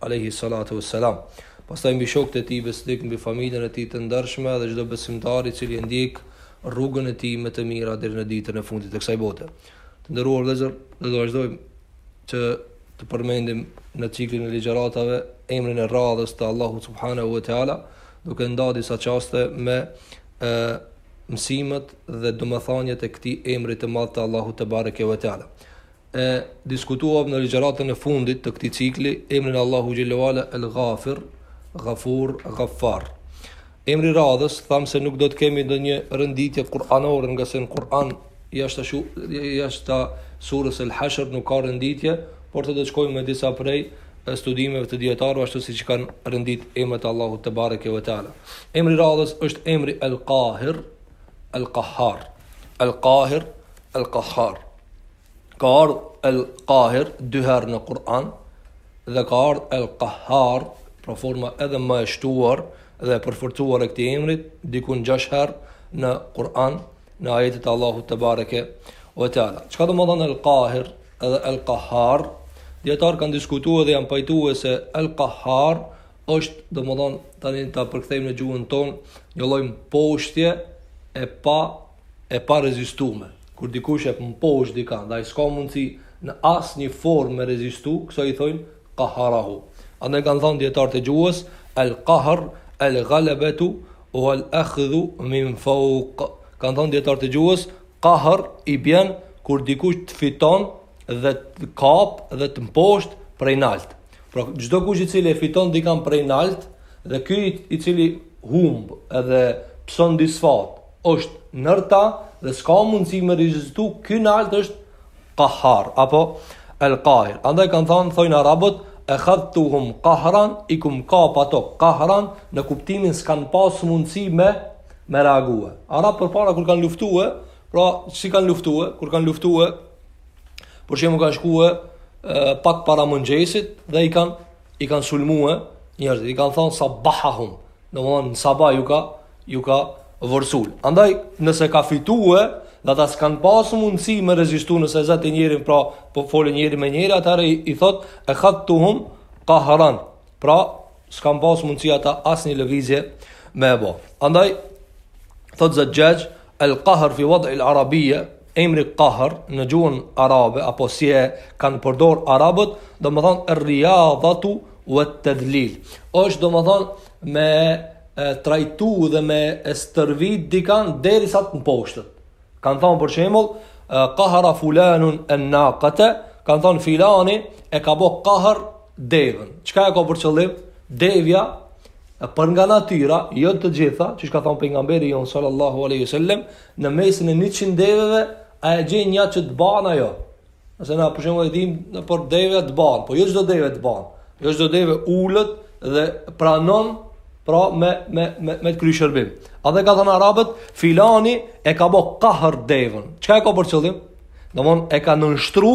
alejhi salatu ue selam, pastaj mbi shokët e tij besnikë, mbi familjen e tij të ndershme dhe çdo besimtar i cili e ndjek rrugën e tij me të mira deri në ditën e fundit të kësaj bote. Të nderuar vëllezër, do të vazhdojmë që të përmendim në ciklin e ligjëratave emrin e radhës të Allahut subhanehu ve teala, duke nda disa çaste me ë, mësimet dhe domethëniet e këtij emri të madh të Allahut te bareke ve teala. Ë diskutuam në ligjëratën e fundit të këtij cikli emrin Allahu xhelalu ala El Ghafir, Ghafur, Ghaffar. Emri i radhës thamë se nuk do të kemi ndonjë renditje kuranore ngase në Kur'an jashtë shu jashtë surës El Hashr nuk ka renditje, por do të shkojmë me disa prej studimeve të dietarëve ashtu siç kanë rendit emrat e Allahut te bareke ve teala. Emri i radhës është emri El Qahir, El Qahhar. El Qahir, El Qahhar. Ka ardh El Kahir dy herë në Kur'an dhe ka ardh El Kahar në, pra forma edhe më e shtuar dhe e përforcuar e këtij emri dikun 6 herë në Kur'an në ajetet e Allahut te bareke ve teala. Çka domethonë El Kahir edhe El Kahar? Dietar kanë diskutu dhe janë pajtue se El Kahar është domethonë tani ta përkthejmë në gjuhën tonë një lloj poshtje e pa e parezistume, kur dikush e mposht dikan dhe ai s'ka mundësi në asnjë formë me rezistu, kësaj i thojnë qaharahu. Andaj kanë thënë dijetarët e gjuhës, el qahr el ghalabatu wa el akhdhu min fawq. Kanë thënë dijetarët e gjuhës, qahr i bjen kur dikush të fiton dhe të kap dhe të mposht prej nalt. Pra çdo kush i cili e fiton dikan prej nalt dhe ky i cili humb edhe pëson disfat, është nërta dhe s'ka mundësi me rezistu, ky nalt është kahar, apo el kahir. Andaj kanë thanë, thojnë arabët, ekhadhtuhum kahran, i kum kap ato kahran, në kuptimin s'kanë pas mundësi me, me reague. Arabë përpara kur kanë luftue, pra si kanë luftue, kur kanë luftue, për shembull kanë shkue, pak para mëngjesit dhe i kanë I kanë sulmue njerëzit, i kanë thonë sabahahum, domethonë në sabah ju ka, ju ka vërsul. Andaj, nëse ka fitue, dhe ata s'kanë pasë mundësi me rezistu nëse e zë njerin, pra po folë njeri me njeri, atëherë i, i thotë, ekhadhtuhum kahran. Pra, s'kanë pasë mundësi ata asnjë lëvizje me e bo. Andaj, thotë Zexhaxh, el kahër fi wadë il arabije, Emri Kahar në gjuhën arabe apo si e kanë përdor arabët, domethonë err-rrijadatu ue tedhlil. është domethonë me e trajtu dhe me e stërvit dikan derisa të mposhtet. Kanë thonë për shemull, kahara fulanun en-nakate, kanë thonë filani e ka bo kahar devën. Çka e ka për qëllim? Devja për nga natyra, jo të gjitha, qysh ka thonë pejgamberi jonë sallallahu aleyhi sallem, Në mesin e njëqind deveve, a e gjen një që të ban ajo? Nëse na për shembull e dim, por devja të ban, po jo çdo deve të ban. Jo çdo deve ulet dhe pranon pra me me me me të kry shërbim. Edhe kanë thënë arabët, filani e ka bo kahër devën. Çka e ka për qëllim? Domthon e ka nënshtru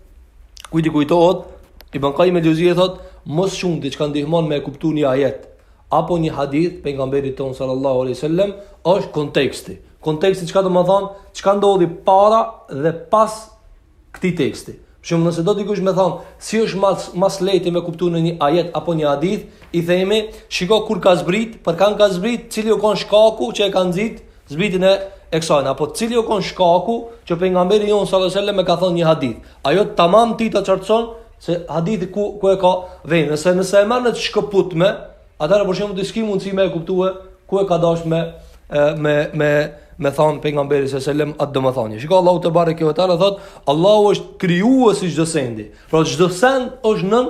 Kujt i kujtohet? Ibn Kajjim el-Xheuzije thot, ma s'shumti çka ndihmon me e kuptu një ajet, apo një hadith, pejgamberit tonë sallallahu alajhi sallam, është konteksti. Konteksti çka do me thonë, çka ndodhi para dhe pas këtij teksti. Për shembull nëse do dikush me thonë, si është ma s', ma s'lehti me kuptu një ajet apo një hadith, i themi, shiko kur ka zbrit, për kan ka zbrit, cili u kon shkaku që e ka nxit, zbritjen e e ksajna, apo cili u kon shkaku që pejgamberi jon sallallahu alajhi wasallam e ka thënë një hadith. Ajo tamam ty ta qartëson se hadithi ku ku e ka vendin, nëse nëse e merr të shkëputme, atëherë për shembull ti s'ki mundësi me e kuptu ku e ka dasht me me me me thon pejgamberi sallallahu alajhi wasallam atë domethënie. Shiko Allahu tebareke ve teala thot, Allahu është krijuesi i çdo sendi. Pra çdo send është nën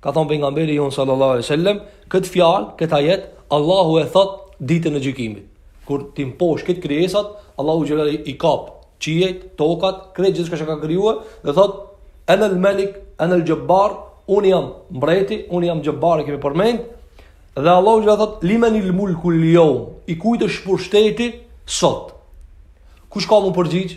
Ka thonë pejgamberi jon sallallahu alaihi wasallam, këtë fjalë, këtë ajet, Allahu e thot ditën e gjykimit. Kur t'i mposht krejt krijesat, Allahu xhelal i kap qiejt, tokat, krejt gjithçka që ka krijuar dhe thot Ana al-Malik, ana al-Jabbar, unë jam mbreti, unë jam Jabbar e kemi përmend. Dhe Allahu xhelal thot liman al-mulku al-yawm, i kujt është pushteti sot? Kush ka m'u përgjigj?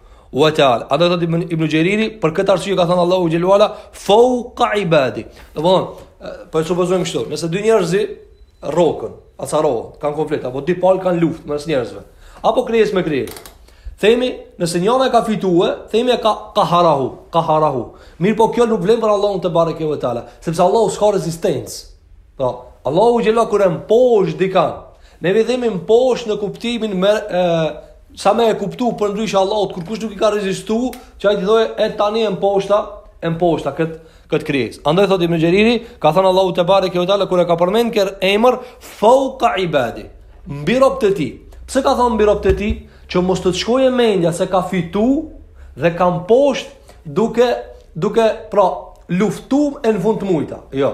wa taala. Andaj thotë Ibn Xheriri për këtë arsye ka thënë Allahu xhel-le ue ala fawqa ibadi. Domethon, po e supozojmë kështu, nëse dy njerëz rroken, acarrohen, kanë konflikt apo dy palë kanë luftë mes njerëzve, apo krijes me krijes. Themi, nëse njëra ka fituar, themi e ka qaharahu, qaharahu. Mirëpo kjo nuk vlen për Allahun tebareke ve taala, sepse Allahu s'ka rezistencë. Po, Allahu xhelalu kur e mposht dikan, ne veç themi mposht në kuptimin me e, Sa me e kuptu përndryshe Allahut, kurrkush nuk i ka rezistu, që ai të thojë, e tani e mposhta, e mposhta këtë këtë krijes. Andaj thotë Ibn Xheriri, ka thënë Allahu tebareke ue teala, kur e ka përmend këtë emër, fauka ibadi, mbi robt e tij. Pse ka thënë mbi robt e tij? Që mos të të shkojë mendja se ka fitu dhe ka mposht duke, duke pra, luftu e në fund të mujta. Jo,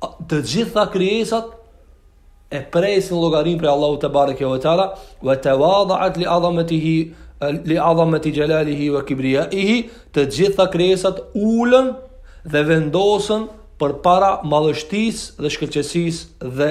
të gjitha krijesat e presin llogarinë prej Allahut tebareke ve teala ve tawadaat li azamatihi li azamati jalalihi ve kibriyaihi të gjitha krijesat ulën dhe vendosën përpara madhështisë dhe shkëlqesisë dhe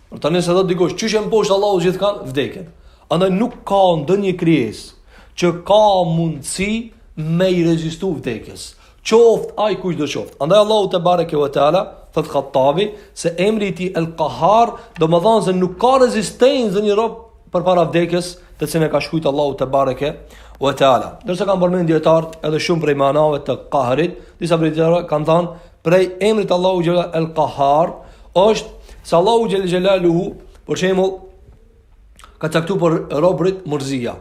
Por tani nëse thotë dikush, qysh e mposht Allahu gjithkan vdekjen. Andaj nuk ka ndonjë krijesë që ka mundësi me i rezistu vdekjes. Qoft ai kushdo qoft. Andaj Allahu tebareke ve teala thot Khattabi se emri i tij El Qahar domethënë se nuk ka rezistencë ndonjë rob përpara vdekjes, të cilën e ka shkruajt Allahu tebareke ve teala. Ndërsa kanë përmend dijetarët edhe shumë prej manave të Qahrit, disa dijetarë kanë thënë prej emrit Allahut xhel-le El Qahar Është se Allahu xhel-le xhelaluhu, për shembull, ka caktu për robrit mërzia,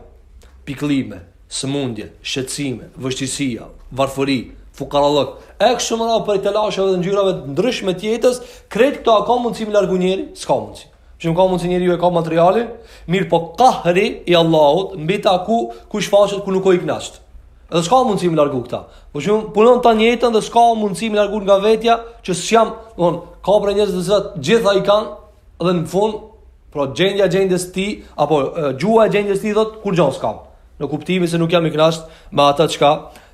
pikëllime, sëmundje, shqetësime, vështirësia, varfëri, fukarallëk. E kështu me radhë prej telasheve dhe ngjyrave të ndryshme të jetës, krejt këto a ka mundësi me i largu njeri, s'ka mundësi. Që më ka mundësi njeriu e ka materialin, mirëpo kahri i Allahut, mbi ta ku, ku shfaqet, kur nuk o i knaqt. Dhe s'ka mundësi me i largu këta. Po që punon tanë jetën dhe s'ka mundësi me largu nga vetja që s'jam, don, ka për njerëz të cilët gjitha i kanë dhe në fund, pra gjendja gjendjes tij apo gjuha e gjendjes tij thot kurgjo s'kam. Në kuptimin se nuk jam i knaqt me ata çka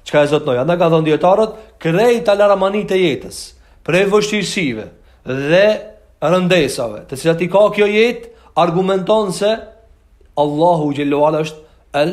çka e zotnoj. Andaj kanë thënë dijetarët, krejt laramanitë e jetës, prej vështirësive dhe rëndesave, të cilat i ka kjo jetë, argumenton se Allahu xhel-le ve ala është el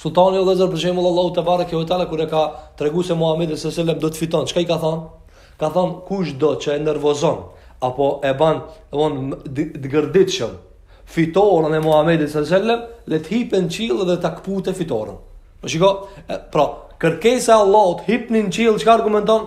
Sulltani o vëllezër për shembull Allahu tebareke ve teala kur e ka treguar se Muhamedi sallallahu alaihi wasallam do të fiton, çka i ka thënë? Ka thënë kushdo që e nervozon apo e bën von të gërditshëm fitoren e Muhamedit sallallahu alaihi wasallam, le të hip në qiell dhe ta kputë fitoren. Po shiko, pra, kërkesa e Allahut hipni në qiell, çka argumenton?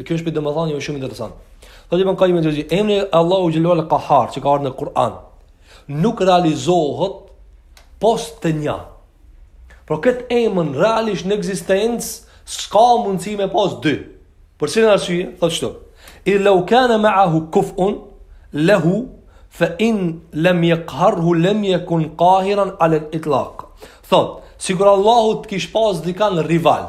Kjo është pra domethënie shumë interesant. Thotë Ibn Qayyim al-Jawzi, emri i Allahut xhel-le ve ala El Qahar që ka ardhur në Kur'an nuk realizohet pos te një. Pra këtë emër realisht në ekzistencë s'ka mundësi me pas dy. Për cilën arsye? Thotë kështu. Idh law kana ma'ahu kuf'un lahu fa in lam yaqharhu lam yakun qahiran ala al-itlaq. Thotë, sikur Allahu të kish pas dikan rival,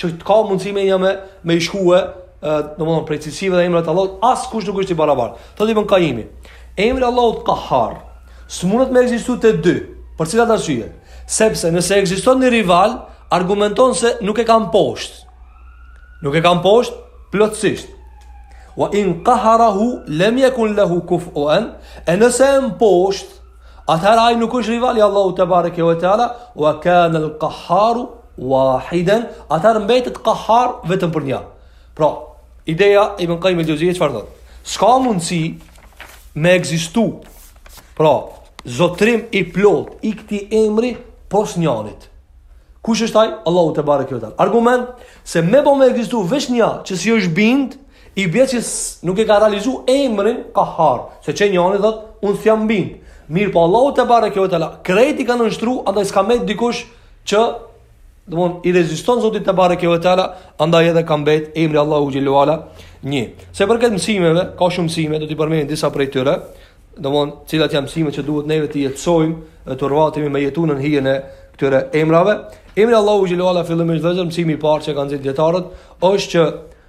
që të ka mundësi me i ngja, me i shkue, domethënë prej cilësive dhe emrat e Allahut, askush nuk është i barabartë. Thotë Ibn Kajimi. Emri Allahut Kahhar, s'mundet me egzistu te dy, për cilën arsye? Sepse nëse egziston një rival, argumenton se nuk e ka mposhtë. Nuk e ka mposhtë, plotësisht. Wa in qaharahu lam yakun lahu kufuan, e nëse e mposht, Atëherë ai nuk është rival i Allahut tebareke ve teala, wa kana al-qahhar wahidan, atëherë mbetet qahhar veç për një. Pra, ideja e Ibn Qayyim al-Xheuzijes çfarë thotë? S'ka mundësi me ekzistu. Pra, zotrim i plot i këtij emri pos njonit. Kush është ai? Allahu tebareke ve teala. Argument se me bo me ekzistu veç një që s'i është bind, I bie që nuk e ka realizu emrin kahar, se që njani thotë, unë s'jam bind, mirëpo Allahu tebareke ve teala, krejt i ka nënshtru, andaj s'ka me dikush që, domethënë, i reziston Zotit tebareke ve teala, andaj edhe ka mbet emri i Allahut xhel-le ue ala një. Sa u përket mësimeve, ka shumë mësime, do t'i përmendim disa prej tyre, domethënë, cilat janë mësimet që duhet neve t'i jetësojmë, dhe të orvatemi me jetu nën hijen e këtyre emrave. Emri i Allahut xhel-le ue ala fillimisht domethënë mësimi i parë që kanë nxjerrë dijetarët, është që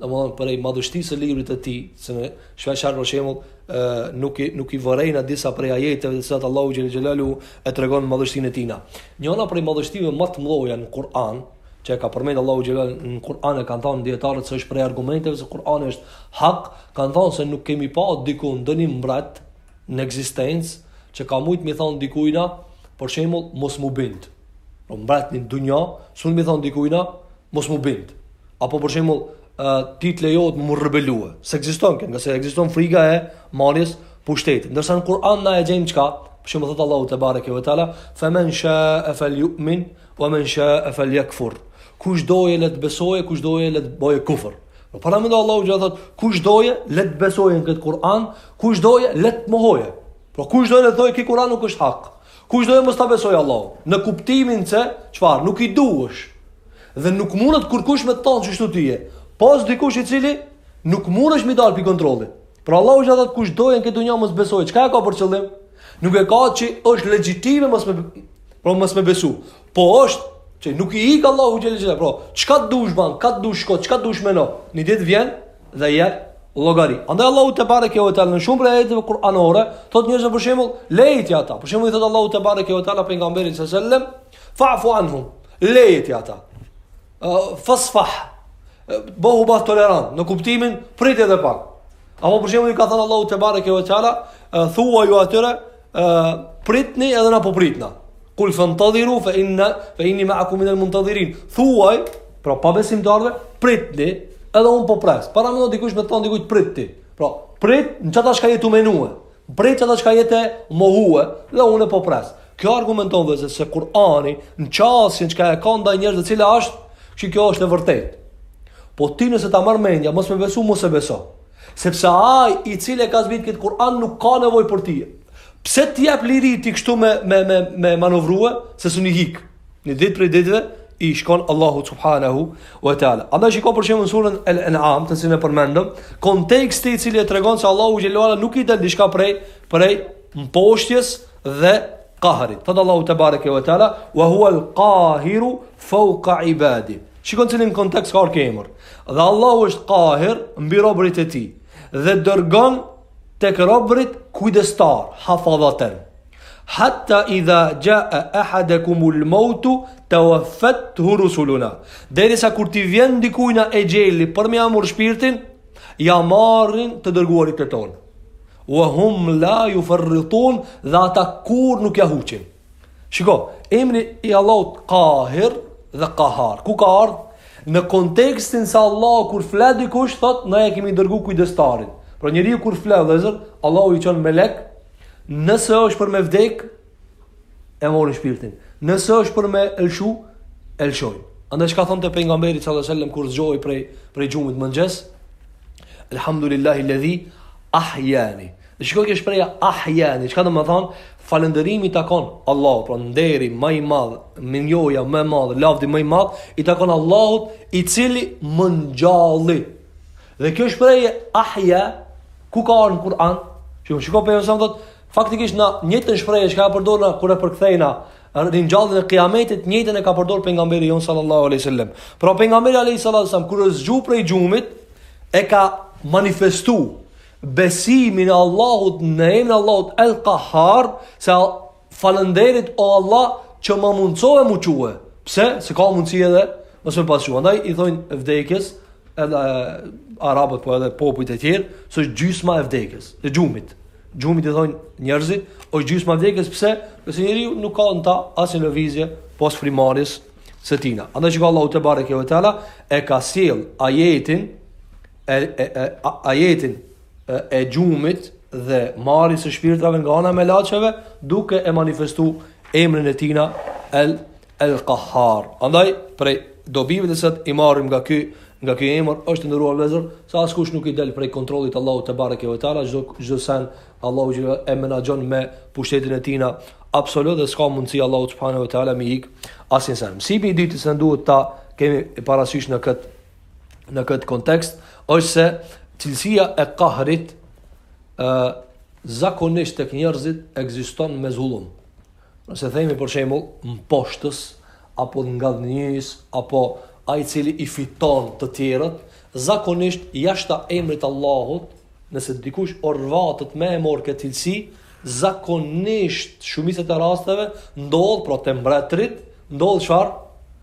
Domethënë, prej madhështisë së librit të tij, se ne shpeshherë për shembull, nuk i nuk i vërejna disa prej ajeteve të cilat Allahu xhel-le xhelaluhu e tregon madhështinë e tina. Njëra prej madhështive më të mëdha në Kur'an, që e ka përmend Allahu xhel-le ue ala në Kur'an e kanë thënë dijetarët se është prej argumenteve se Kur'ani është hak, kanë thënë se nuk kemi pa diku ndonjë mbret në ekzistencë që ka mujt m'i thon dikujna, për shembull, mos m'u bind. Një mbret në dunja, s'un m'i thon dikujna, mos m'u bind. Apo për shembull, ë ti të lejohet m'u rebelue. Se ekziston kjo, nëse ekziston frika e marrjes së pushtetit. Ndërsa në Kur'an na e gjejmë çka? Për shembull thotë Allahu tebareke ve teala, "Fa men sha'a falyu'min wa men sha'a falyakfur." Kush dojë le të besojë, kush dojë le të bëjë kufër. Paramendo Allahu që thotë, kush dojë le të besojë në këtë Kur'an, kush dojë le të mohojë. Pra kush dojë le të thojë që Kur'ani nuk është hak. Kush dojë mos ta besojë Allahun, në kuptimin se çfarë, nuk i duhesh. Dhe nuk mundet kurkush me të thonë qështu tyje, pos dikush i cili nuk mundesh m'i dal pi kontrollit. Por Allahu u thotë kush dojë në këtë dunja mos besojë. Çka e ka për qëllim? Nuk e ka që është legjitime mos me pra mos me besu. Po është që nuk i ik Allahu xhel-le xhel. Pra, çka të dush ban, ka të dush shko, çka të dush mendo. Një ditë vjen dhe jep llogari. Andaj Allahu tebareke ve teala në shumë prej ajeteve kuranore u thotë njerëzve për shembull, lejti ata. Për shembull i thotë Allahu tebareke ve teala pejgamberit sallallahu alaihi wasallam, fa'fu anhum. Lejti ata. Fasfah. Bohu bah tolerant në kuptimin prit edhe pak. Apo për shembull i ka thënë Allahu tebareke ve teala, thuaju atyre pritni edhe na po pritna. Kul fantadhiru fa inna fa inni ma'akum min al-muntadhirin. Thuaj, pra pabesimtarëve, pritni edhe un po pres. Paramendo dikush me i thonë dikujt prit ti. Pra, prit në qata çka je tu menue. Prit qata çka je tu mohue dhe unë po pres. Kjo argumenton vetë se Kur'ani në qasjen çka e ka ndaj njerëzve e cila është, që kjo është e vërtetë. Po ti nëse ta marr mendja, mos me besu, mos e beso. Sepse ai i cili e ka zbrit këtë Kur'an nuk ka nevojë për ti. Pse të jap liri ti kështu me me me me manovru se s'un i hik. Një ditë prej ditëve i shkon Allahut subhanahu wa taala. Andaj shiko për shembull surën El An'am, të cilën e përmendëm, konteksti i cili e tregon se Allahut xhelalu nuk i del diçka prej prej mposhtjes dhe qahrit. Thotë Allahu tebareke wa taala wa huwa al qahiru fawqa ibadi. Shiko në cilin kontekst ka ardh ky emër. Dhe Allahu është kahir mbi robërit e tij. Dhe dërgon tek robërit kujdestar, hafadhaten. Hatta idha gjae ehadekumul mautu tewafet'hu rusuluna. Derisa kur t'i vjen dikujna exheli për me ja marrë shpirtin, ja marrin të dërguarit e tonë. Wa hum la juferritun dhe ata kurrë nuk ja huqin. Shiko, emri i Allahut Qahir dhe Qahar. Ku ka ardh? Në kontekstin se Allahu kur fle dikush thot, na e kemi dërgu kujdestarin. Por njeriu kur fle vëllezër, Allahu i çon melek, nëse është për me vdek, e morrin shpirtin. Nëse është për me e lshu, e lshojnë. Andaj çka thonte pejgamberi sallallahu alajhi wasallam kur zgjohej prej prej gjumit mëngjes? Elhamdulillahi alladhi ahyani. Dhe shiko kjo shprehja ahjani, çka domethënë? Falënderimi i takon Allahut, pra nderi më i madh, mirënjohja më e madhe, lavdi më i madh i takon Allahut, i cili më ngjalli. Dhe kjo shprehje ahja ku ka ardh në Kur'an? Që unë shikoj pejgamberin thotë, faktikisht të njëjtën shprehje që ka përdorur kur e përkthejna në ngjalljen e kiametit, të njëjtën e ka përdorur pejgamberi jon sallallahu alaihi wasallam. Pra pejgamberi alaihi sallallahu alaihi wasallam kur është zgju prej gjumit, e ka manifestu besimin e Allahut, në emrin e Allahut El Kahar, se faleminderit o Allah që ma mundësove m'u çue. Pse? Se ka mundësi edhe mos u pas çue. Ndaj i thojnë vdekjes, edhe arabët po edhe popujt e tjerë, se është gjysma e vdekjes, e gjumit. Gjumit i thojnë njerëzit, o gjysma e vdekjes, pse? Sepse njeriu nuk ka në ta asnjë lëvizje, pos frymëmarrjes së tina. Andaj çka Allahu tebareke ve teala, e ka sjell ajetin, e, e, e ajetin e, e gjumit dhe marrjes së shpirtrave nga ana e melaqeve duke e manifestu emrin e tina el el qahar andaj prej dobive të cilat i marrim nga ky nga ky emër është të nderuar vëllezër se askush nuk i del prej kontrollit të Allahut tebareke ve teala çdo çdo sen Allahu që e menaxhon me pushtetin e tina absolut dhe s'ka mundësi Allahut subhanahu ve teala me i ik asnjë sen mësimi i dytë se duhet ta kemi parasysh në kët në këtë kontekst është se cilësia e kahrit ë zakonisht tek njerëzit ekziston me zullum. Nëse themi për shembull mposhtës apo ngadhnjës apo ai i cili i fiton të tjerët, zakonisht jashta emrit të Allahut, nëse dikush orvatet me e marrë këtë cilësi, zakonisht shumicën e rasteve ndodh pra te mbretërit, ndodh çfarë?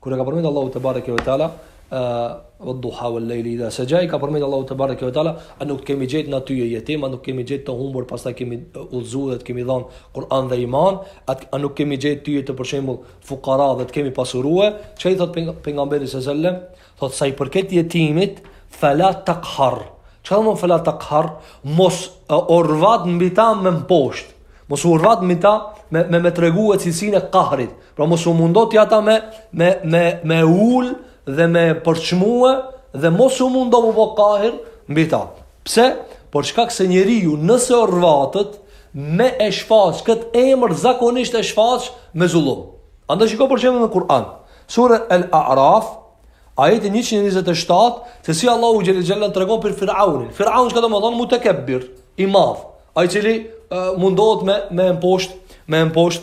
Kur e ka përmendur Allahu tebareke ve teala, ve duha wal leili idha saja, ka përmendur Allahu te bareke ve teala, a nuk të kemi gjetë ne ty jetim, a nuk të kemi gjetë të humbur, pastaj të kemi udhëzuar dhe të kemi dhënë Kur'an dhe iman, a, a nuk të kemi gjetë ty të për shembull fukara dhe të kemi pasuruar? Çka i thotë pejgamberit sallallahu alajhi wasallam? Thotë sa i përket jetimit, fala taqhar. Çka domethënë fala taqhar? Mos u orvat mbi ta me i mposht. Mos u orvat mbi ta me me, me treguar cilësinë e kahrit. Pra mos u mundo ti ata me me me me i ul dhe me i përçmue dhe mos u mundo me u bë kahir mbi ta. Pse? Për shkak se njeriu nëse orvatet me e shfaq kët emër zakonisht e shfaq me zullum. Andaj shiko për shembull në Kur'an, sura Al-A'raf, ajeti 127, se si Allahu xhelle ue ala tregon për Firaunin. Firaun çka domethënë mutakabbir, i madh, ai cili uh, mundohet me e mposht, me mposht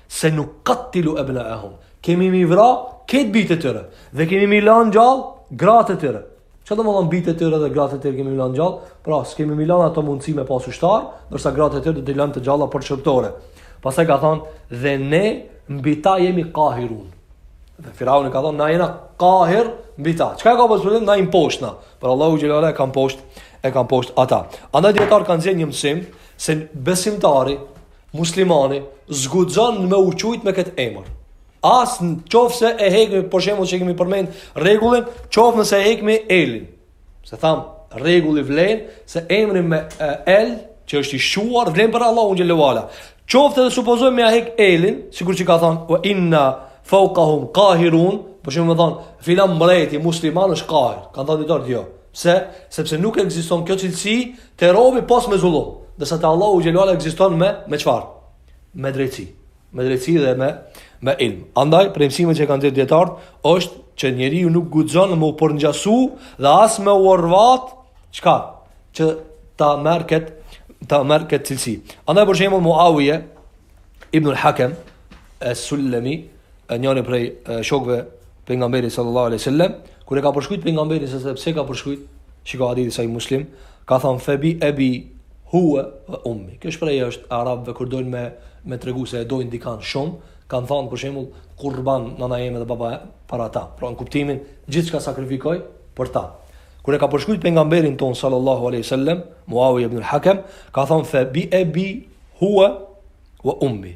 Senukattilu ebnaehum. Kemi me i vra këta bijtë e tyre. Dhe kemi me i lanë gjallë gratë e tyre. Çka domethënë bijtë e tyre dhe gratë e tyre kemi me i lanë gjallë? Pra, s'kemi me i lanë ata mundësi me pas ushtarë, ndërsa gratë e tyre do t'i lamë të gjalla për shërbëtore. Pastaj ka thënë, dhe ne mbi ta jemi kahirun. Dhe Firauni ka thënë, na jena kahir mbi ta. Çka? Ka pas na i mposhtëm na? Por Allahu xhelle ue ala e ka mposhtë, i ka mposhtë ata. Andaj dijetarët kanë nxjerrë një mësim, se besimtari, Muslimani s'guxon me u qujt me këtë emër. As në qoftë se e hekim, për shembull që kemi përmend rregullin, qoftë nëse e hekim elin. Se thamë, rregulli vlen, se emri me el, që është i shquar, vlen për Allahun xhelle ue ala. Qoftë edhe supozojmë me ia hek elin, sikur që ka thanë, ue inna faukahum kahirun, për shembull me thanë, filan mbreti musliman është kahir, kanë thanë dijetarët, jo. Pse? Sepse nuk ekziston kjo cilësi te robi pos me zullum, ndërsa te Allahu xhelle ue ala ekziston me me çfarë? Me drejtësi, me drejtësi dhe me me ilm. Andaj prej mësimeve që kanë dhënë dijetarët është që njeriu nuk guxon me u përngjasu dhe as me u orvat çka që ta merr kët ta merr kët cilësi. Andaj për shembull Muawiya ibn al-Hakam as-Sulami njëri prej shokëve pejgamberit sallallahu alaihi wasallam kur e ka përshkruajt pejgamberin se pse ka përshkruajt shiko hadithi sahih muslim ka thon febi ebi huwa wa ummi kjo shprehje e arabëve kur doin me me tregu se e doin dikan shumë kan thon për shembull kurban nëna ime dhe baba për ta pra në kuptimin gjithçka sakrifikoj për ta kur e ka përshkruajt pejgamberin ton sallallahu alaihi wasallam muawiya ibn al-hakam ka thon febi ebi huwa wa ummi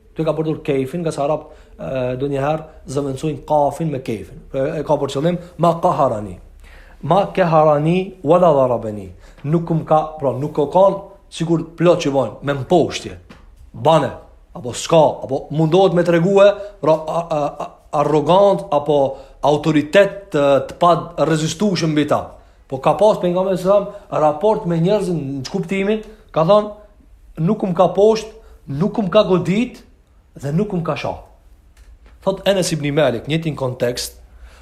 E ka përdor kejfin, ngase arabët nonjëherë zëvendsojnë kafin me kejfin. E ka për qëllim, ma kaharani. Ma keharani, wala dharabeni. Nuk um ka, pra nuk ka kanë, sikur plot që bojnë, me nëpshtje. Bane, apo s'ka, apo mundohet me tregu e, pra a, a, a, arrogant, apo autoritet të, të parezistueshëm mbi ta. Po ka pas pejgamberi s.a.v.s., raport me njerëzit në kuptimin, ka thonë, nuk më ka poshtru, nuk më ka godit dhe nuk më ka sha. Thot Enes ibn Malik, njëjtin kontekst,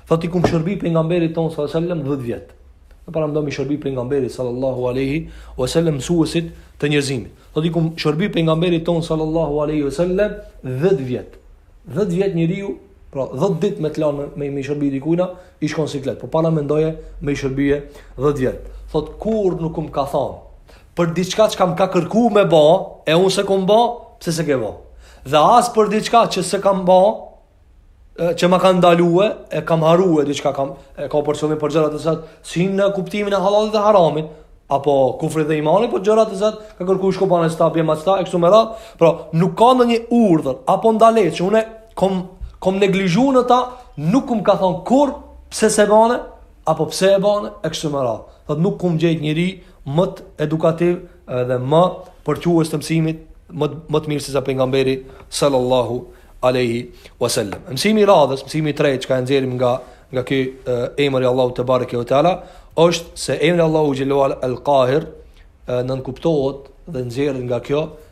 thot i kum shërbi pejgamberit ton sallallahu alaihi wasallam 10 vjet. E paramendo me i shërbi pejgamberit sallallahu alaihi wasallam mësuesit të njerëzimit. Thot i kum shërbi pejgamberit ton sallallahu alaihi wasallam 10 vjet. 10 vjet njeriu Pra, 10 dit me të lanë me i shërbi dikujna, i shkon siklet. Po paramendoje me i shërby 10 vjet. Thot, kurrë nuk më ka thonë, për diçka çka më ka kërkuar me bë, e unë s'e kam bë, pse s'e ke bë? Dhe as për diçka që s'e kam bë, që më ka ndalue, e kam harue, diçka kam, e ka për qëllim për gjërat e zot, si në kuptimin e hallallit dhe haramit, apo kufrit dhe imanit, po gjërat e zot, ka kërku shko pa në sta, bje ma sta, e kështu me radhë, pra, nuk ka ndonjë urdhër, apo ndalesë, që une kom, kom neglizhu në ta, nuk më ka thonë kurrë, pse s'e bane, Apo pse e bane, e kështu me radhë. Thotë nuk kum gjetë njeri më të edukativ dhe më përçues të mësimit, më, më të mirë se sa pejgamberi sallallahu aleyhi wasallam. Mësimi i radhës, mësimi i tretë çka e nxjerrim nga, nga ky e, emri i Allahut tebareke ve teala, është se emri i Allahut xhelle ve ala el-Kahir, nënkuptohet dhe nxjerrim nga kjo,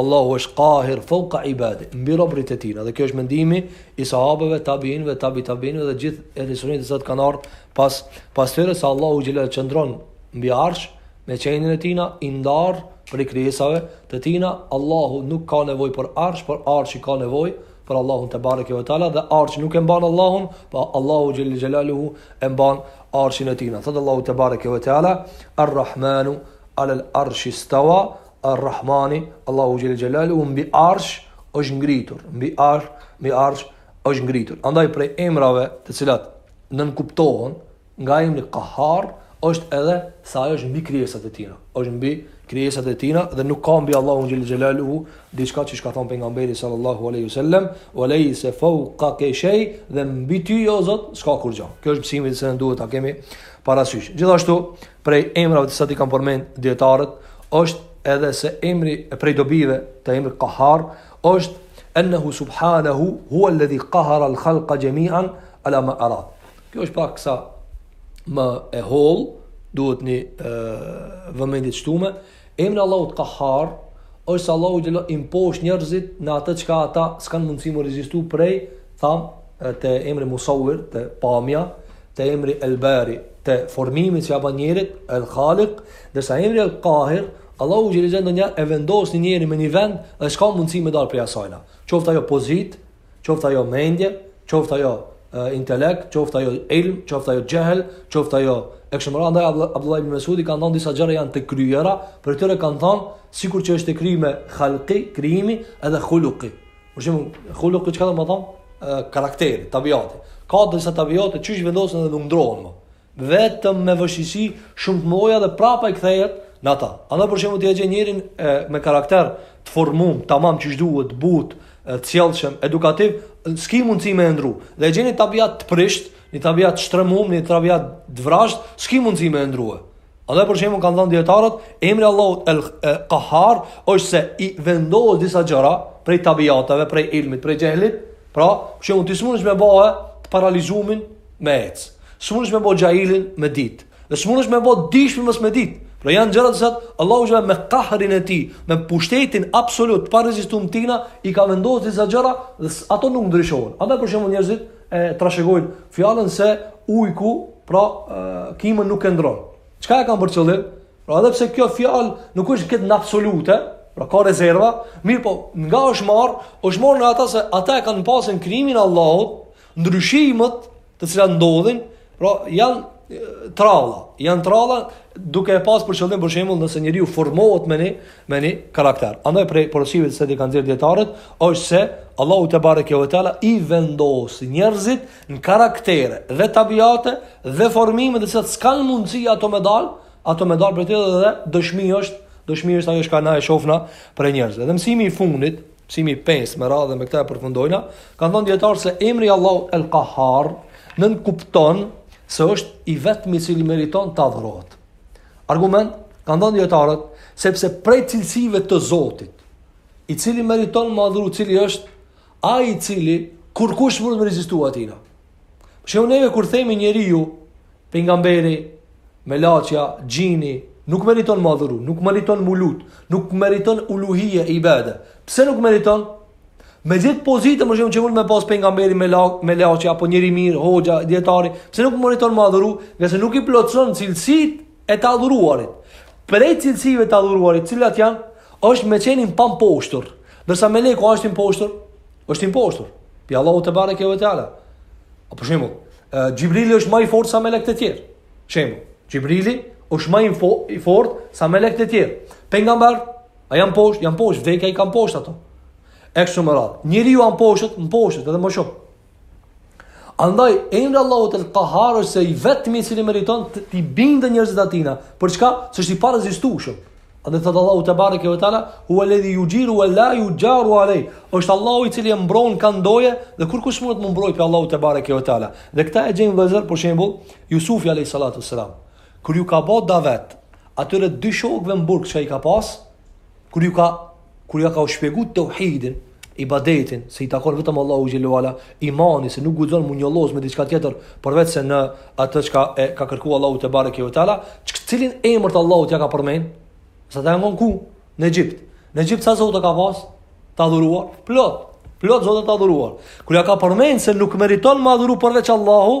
Allahu është kahir fauka ibadi, mbi robërit e tij. Dhe kjo është mendimi i sahabeve, tabiinëve, tabi tabiinëve dhe gjithë ehli sunnetit që kanë ardhur pas pas tyre se Allahu xhelal qëndron mbi arsh me qenien e tina i ndar prej krijesave të tina, Allahu nuk ka nevojë për arsh, por arshi ka nevojë për Allahun te bareke ve teala dhe arshi nuk e mban Allahun, pa po Allahu xhelal xhelaluhu e mban arshin e tina. Thot Allahu te bareke ve teala, Ar-Rahmanu alal arshi stawa Ar-Rahmani, Allahu xhel xhelalu mbi arsh është ngritur, mbi arsh, mbi arsh është ngritur. Andaj prej emrave të cilat nënkuptohen nga emri Qahar është edhe se ai është mbi krijesat e tina. Është mbi krijesat e tina dhe nuk ka mbi Allahu xhel xhelalu diçka qysh ka than pejgamberi sallallahu alaihi wasallam, "Wa laysa fawqaka shay" dhe mbi ty o Zot s'ka kurgja. Kjo është mësimi të cilin duhet ta kemi parasysh. Gjithashtu Prej emrave disa t'i kanë përmend dietarët është edhe se emri e prej dobive të emrit Qahar është ennehu subhanahu huwa alladhi qahara al-khalqa jami'an ala ma arad. Kjo është paksa më e hollë, duhet një vëmendje të shtume, Emri i Allahut Kahhar është se Allahu i mposht njerëzit në atë çka ata s'kanë mundësi mu rezistu prej, tham, te emri Musawwir, te pamja, te emri El Bari, te formimi që ja bën njerit, El Khaliq, ndërsa emri El Qahir, Allahu xhela xhela nganjëherë e vendos një njeri në një vend dhe s'ka mundësi me dalë prej asajna. Qoftë ajo pozitë, Qoftë ajo mendje, qoftë ajo intelekt, qoftë ajo ilm, qoftë ajo xhehl, qoftë ajo e kështu me radhë ndaj Abdullah ibn Mesudi ka thënë disa gjëra janë të kryera, prej tyre kanë thënë sikur që është e krijme khalqi, krijimi edhe khuluqi. Për shembull, khuluqi çka do me thonë? karakteri, tabiati. Ka disa tabiate qysh vendosen dhe nuk ndrohen më. Vetëm me vështirësi shumë të mëdha dhe prapa i kthehet në ata. Andaj për shembull ti e gjen njerin me karakter të formuar, tamam qysh duhet, butë, të sjellshëm, edukativ, s'ki mundësi me e ndru. Dhe e gjen një tabiat të prisht, një tabiat të shtremum, një tabiat të vrazhd, s'ki mundësi me e ndru. Andaj për shembull kanë thënë dietarët, emri i Allahut El Qahar është se i vendos disa gjëra prej tabiatave, prej ilmit, prej xehlit, pra, qysh s'munesh me bo të paralizumin me ec. S'munesh me bo xhahilin me dit. Dhe s'munesh me bo t'dishmin mos me dit. Pra janë gjëra të cilat Allahu xhela me kahrin e tij, me pushtetin absolut pa rezistum tina, i ka vendos disa gjëra dhe ato nuk ndryshohen. Andaj për shembull njerëzit e trashëgojnë fjalën se ujku, pra kimën nuk e ndron. Çka e kanë për qëllim? Pra edhe pse kjo fjalë nuk është krejt absolute, pra ka rezerva, mirëpo, nga është marrë, është marrë nga ata se ata e kanë pa se n'krijimin e Allahut, Ndryshimet të cilat ndodhin, pra janë t'rralla, janë t'rralla duke e pas për qëllim për shembull nëse njeriu formohet me një me një karakter. Andaj prej porosive që i kanë nxjerrë dietarët, është se Allahu te bareke ve teala i vendos njerëzit në karaktere dhe tabiate dhe formime të cilat s'kanë mundësi ato me dal, ato me dal prej tyne dhe dëshmi është dëshmi është ajo që na e shofna prej njerëzve. Dhe mësimi i fundit, Mësimi i pestë me radhë dhe me këtë e përfundojmë, kanë thënë dijetarët se emri i Allahut El Kahhar nënkupton se është i vetmi i cili meriton të adhurohet. Argument, kanë thënë dijetarët, sepse prej cilësive të Zotit, i cili meriton me u adhuru, cili është ai i cili kurkush s'mund t'i rezistojë atina. Për shembull neve kur themi njeriu, pejgamberi, melaqja, xhini, nuk meriton m'u adhuru, nuk meriton m'u lut, nuk meriton uluhije, ibadet. Pse nuk meriton? Me gjithë pozitën për shembull që mund me pas pejgamberi melaqja apo njeri i mirë, hoxha, dijetari, pse nuk meriton m'u adhuru, ngase nuk i plotëson cilësitë e të adhuruarit. Prej cilësive të të adhuruarit, cilat janë? Është me qenë i pamposhtur. Ndërsa meleku është i mposhtur, Është i mposhtur. Pi Allahu tebareke ve teala. Për shembull, Xhibrili është më i fortë se melekët e tjerë. Shembull, Xhibrili është më i fortë se melekët e tjerë. Pejgamberët, a janë mposht, janë mposht, vdekja i ka mposht ata e kështu me radhë. Njeriu a mposhtet, mposhtet edhe më shumë. Andaj, emri i Allahut El Kahhar është se i vetmi i cili meriton t'i binden njerëzit atina. Për çka? Se është i parezistueshëm. Andaj thotë Allahu tebareke ve teala, huvel-ledhi juxhiru ve la juxharu alejh. është Allahu i cili e mbron këndo e dhe kurkush s'mundet m'u mbrojt pi Allahut tebareke ve teala. Dhe këta e gjejmë vllezër, për shembull, Jusufi alejhi salatu ve selam. Kur ju ka bo davet, atyre dy shokëve në burg që i ka pasë, kur ju ka Kur jau ka shpjegu teuhidin, ibadetin, se i takon vetëm Allahut xhele ve ala, imani, se nuk guxon m'u njollos me diçka tjetër, përveç se në atë që ka, e, ka kërku Allahu tebareke ve teala, që këtë cilin emër të Allahut ja ka përmen, sa të jangon ku, në Egjipt, në Egjipt sa zota ka pas, të adhuruar, plot, plot zota të adhuruar, kur ja ka përmen se nuk meriton m'u adhuru përveç Allahu,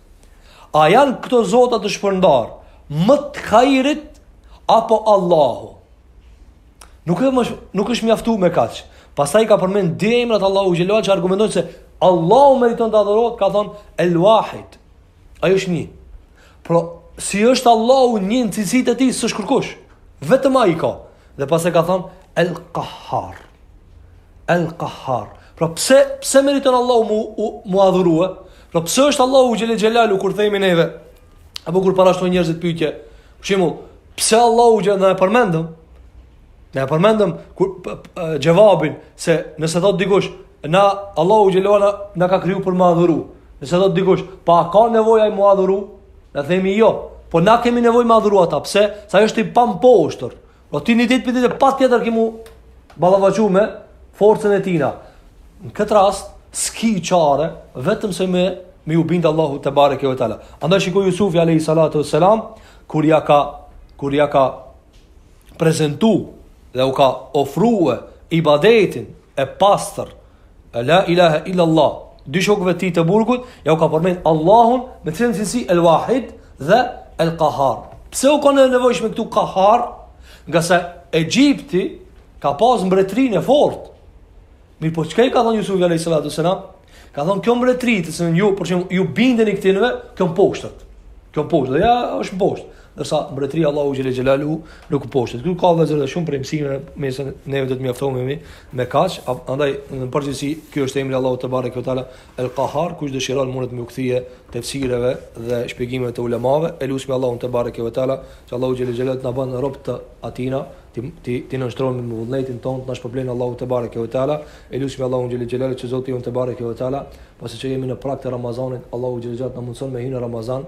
A janë këto zota të shpërndarë më të hajrit apo Allahu? Nuk e më nuk është mjaftuar me kaq. Pastaj ka përmend dy emra të Allahut xhelalu që argumentojnë se Allahu meriton të adhurohet, ka thon El Vahid. Ai është një. Pra si është Allahu një në cilësitë e tij, s'është kërkush. Vetëm ai ka. Dhe pastaj ka thon El Kahhar. El Kahhar. Pra pse pse meriton Allahu mu m'u adhuru? Pra pse është Allahu xhele xhelalu kur themi neve apo kur parashtrojnë njerëzit pyetje, për shembull, pse Allahu xhele na e përmendëm? Na e përmendëm xhevabin se nëse thot dikush, na Allahu xhele xhelalu na ka kriju për me adhuru. Nëse thot dikush, po a ka nevojë ai m'u adhuru? Na themi jo, po na kemi nevojë me adhuru ata. Pse? Se është i pamposhtur. O po ti një ditë për ditë patjetër ki m'u ballafaqu me forcën e tina. Në këtë rast, s'ki çare, vetëm se me, me ju bind Allahut tebareke ve teala. Andaj shiko Jusufi alejhi salatu ve selam, kur ja ka, kur ja ka prezentu dhe u ka ofrue ibadetin e pastër La ilaha illa Allah. Dy shokëve të tij të burgut, ja u ka përmend Allahun me cilën cilësi El Wahid dhe El Qahar. Pse u kanë e nevojshme këtu Qahar? Ngase Egjipti ka pas mbretërinë e fortë. Mirëpo çka i ka thënë Jusufi alejhi salatu ve selam? Ka thënë kjo mbretëri të cilën ju për shembull ju bindeni këtynve, kjo mposhtet. Kjo mposhtet, kjo është mposht. ndërsa mbretëria e Allahut xhele xhelaluhu nuk mposhtet. Ky ka vëzhgë dhe shumë përmësime mirëpo ne do të mjaftohemi me kaç, andaj në përgjithësi ky është emri i Allahut tebareke ve teala El Qahar, kush dëshiron mund t'u kthehet tefsireve dhe shpjegimeve të ulemave, e lusim Allahun tebareke ve teala, që Allahu xhele xhelaluhu të na bën robt e tina, t'i t'i t'i nënshtrohemi me vullnetin tonë, të na shpërblen Allahu tebareke ve teala, e lusim Allahun xhele xhelaluhu që Zoti jonë tebareke ve teala, pasi që jemi në prag të Ramazanit, Allahu xhele xhelaluhu na mundson me hyrë në Ramazan,